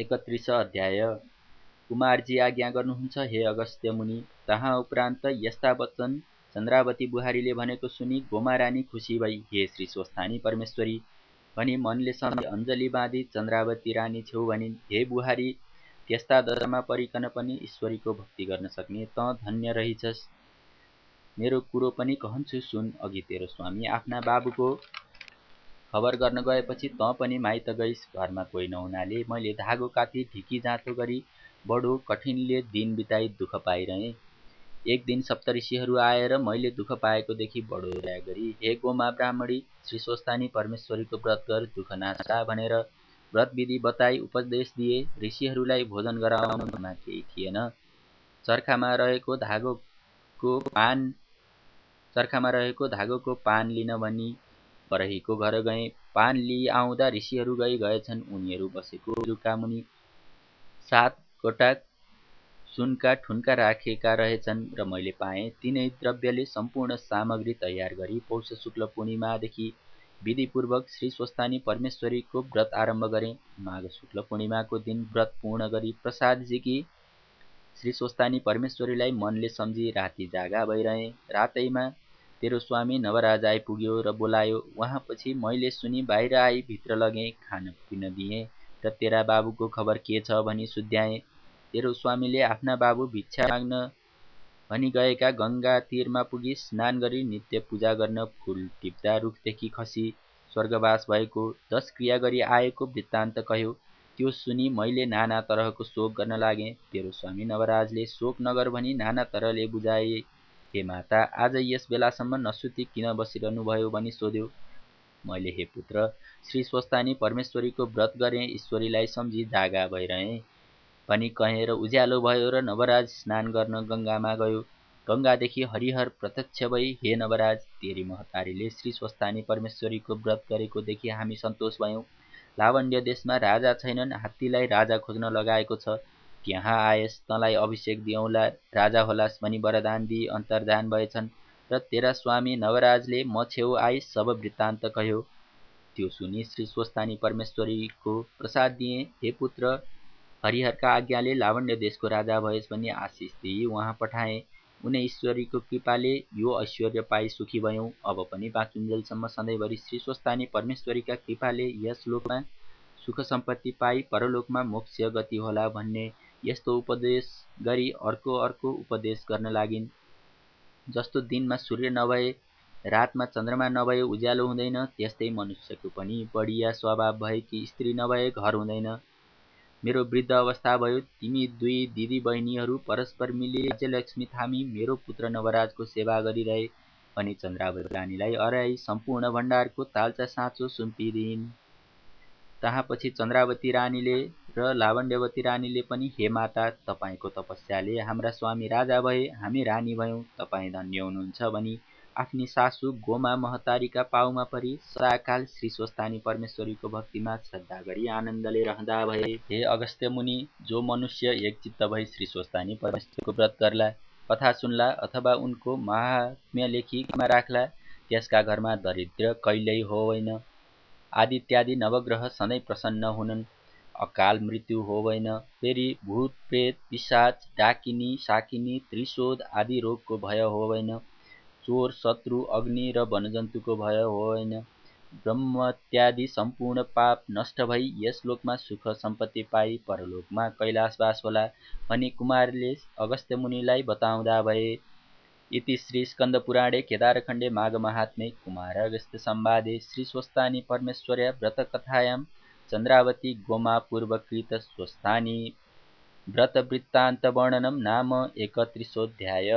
एकत्रिस अध्याय। कुमारजी आज्ञा गर्नुहुन्छ हे अगस्त्य मुनि तहाँ उपरान्त यस्ता वचन चन्द्रावती बुहारीले भनेको सुनि गोमा रानी खुसी भई हे श्री स्वस्थानी परमेश्वरी भनी मनले सम्झी अञ्जली बाँधी चन्द्रावती रानी छेउ भनिन् हे बुहारी त्यस्ता दशामा परिकन पनि ईश्वरीको भक्ति गर्न सक्ने त धन्य रहिछस्। मेरो कुरो पनि कहन्छु सुन अघि तेरो स्वामी आफ्ना बाबुको खबर गर्न गएपछि त पनि माइत गइस् घरमा कोही नहुनाले। मैले धागो काटी ढिकी जाँतो गरी बडो कठिनले दिन बिताई दुःख पाइरहेँ। एक दिन सप्तऋषिहरू आएर मैले दुःख पाएको देखि बडो दया गरी हे गोमा ब्राह्मणी श्री स्वस्थानी परमेश्वरीको व्रत गर दुःख नाचा भनेर व्रत विधि बताई उपदेश दिए। ऋषिहरूलाई भोजन गराउनमा केही थिएन। चर्खामा रहेको धागोको पान चर्खामा रहेको धागोको पान लिन भनी बरहीको घर गए पान लिई आउँदा ऋषिहरू गई गएछन्। उनीहरू बसेको रुका मुनि सातवटा सुनका ठुन्का राखेका रहेछन् र मैले पाएँ तिनै द्रव्यले सम्पूर्ण सामग्री तयार गरी पौष शुक्ल पूर्णिमादेखि विधिपूर्वक श्री स्वस्थानी परमेश्वरीको व्रत आरम्भ गरेँ। माघ शुक्ल पूर्णिमाको दिन व्रत पूर्ण गरी प्रसाद झिकी श्री स्वस्थानी परमेश्वरीलाई मनले सम्झी राति जागा भइरहे। रातैमा तेरो स्वामी नवराज आइपुग्यो र बोलायो उहाँपछि मैले सुनि बाहिर आई भित्र लगेँ खान पिन दिएँ र तेरा बाबुको खबर के छ भनी सुध्याएँ। तेरो स्वामीले आफ्ना बाबु भिक्षा माग्न भनी गएका गङ्गा तीरमा पुगी स्नान गरी नित्य पूजा गर्न फुल टिप्दा रुखदेखि खसी स्वर्गवास भएको दस क्रिया गरी आएको वृत्तान्त कह्यो त्यो सुनि मैले नाना तरहको शोक गर्न लागेँ। तेरो स्वामी नवराजले शोक नगर भनी नाना तरहले बुझाए। हे माता आज यस बेलासम्म नसुती किन बसिरहनु भयो भनी सोध्यो। मैले हे पुत्र श्री स्वस्तानी परमेश्वरीको व्रत गरेँ ईश्वरीलाई सम्झी जागा भइरहेँ। भनी कहेर उज्यालो भयो र नवराज स्नान गर्न गङ्गामा गयो। गङ्गादेखि हरिहर प्रत्यक्ष भई हे नवराज तेरी महतारीले श्री स्वस्तानी परमेश्वरीको व्रत गरेको देखि हामी सन्तोष भयौँ। लावण्य देशमा राजा छैनन् हात्तीलाई राजा खोज्न लगाएको छ। त्यहाँ आएस तँलाई अभिषेक दियौँला राजा होलास् भनी वरदान दिई अन्तर्धान भएछन् र तेरा स्वामी नवराजले म छेउ आई सब वृत्तान्त कह्यो। त्यो सुनि श्री स्वस्तानी परमेश्वरीको प्रसाद दिए। हे पुत्र हरिहरका आज्ञाले लावण्य देशको राजा भएस भनी आशिष दिई उहाँ पठाए। उनी ईश्वरीको कृपाले यो ऐश्वर्य पाई सुखी भयौँ। अब पनि बाँचुन्जेलसम्म सधैँभरि श्री स्वस्तानी परमेश्वरीका कृपाले यस लोकमा सुख सम्पत्ति पाई परलोकमा मोक्ष गति होला भन्ने यस्तो उपदेश गरी अर्को अर्को उपदेश गर्न लागिन्। जस्तो दिनमा सूर्य नभए रातमा चन्द्रमा नभए उज्यालो हुँदैन त्यस्तै मनुष्यको पनि बढिया स्वभाव भएकी स्त्री नभए घर हुँदैन। मेरो वृद्ध अवस्था भयो तिमी दुई दिदी बहिनीहरू परस्पर मिली राज्यलक्ष्मी थामी मेरो पुत्र नवराजको सेवा गरिरहे अनि चन्द्रावती रानीलाई अराई सम्पूर्ण भण्डारको तालचा साँचो सुम्पिदिन् पछि चन्द्रावती रानीले र लावण्यवती रानीले पनि हे माता तपाईँको तपस्याले हाम्रा स्वामी राजा भए हामी रानी भयौँ। तपाईँ धन्य हुनुहुन्छ भनी आफ्नी सासु गोमा महतारीका पाउमा परि सदाकाल श्री स्वस्तानी परमेश्वरीको भक्तिमा श्रद्धा गरी आनन्दले रहँदा भए। हे अगस्त्य मुनि जो मनुष्य एक चित्त भई श्री स्वस्तानी परमेश्वरको व्रत गर्ला कथा सुन्ला अथवा उनको महात्म्य लेखिमा राख्ला त्यसका घरमा दरिद्र कहिल्यै होइन। आदित्यादि नवग्रह सधैँ प्रसन्न हुनन्। अकाल मृत्यु होइन फेरि भूत प्रेत पिसाच डाकिनी साकिनी त्रिशोध आदि रोगको भय होइन चोर शत्रु अग्नि र वनजन्तुको भय होइन ब्रह्मत्यादि सम्पूर्ण पाप नष्ट भई यस लोकमा सुख सम्पत्ति पाई परलोकमा कैलाशवास होला भनी कुमारले अगस्त्य मुनिलाई बताउँदा भए इति श्री स्कन्दपुराणे केदारखण्डे माघमाहात्म्ये कुमार अगस्त्य संवादे श्री स्वस्तानी परमेश्वर्या व्रतकथायां चन्द्रावती गोमापूर्वकृत स्वस्थानी व्रतवृत्तान्तवर्णनं नाम एकत्रिशोऽध्याय।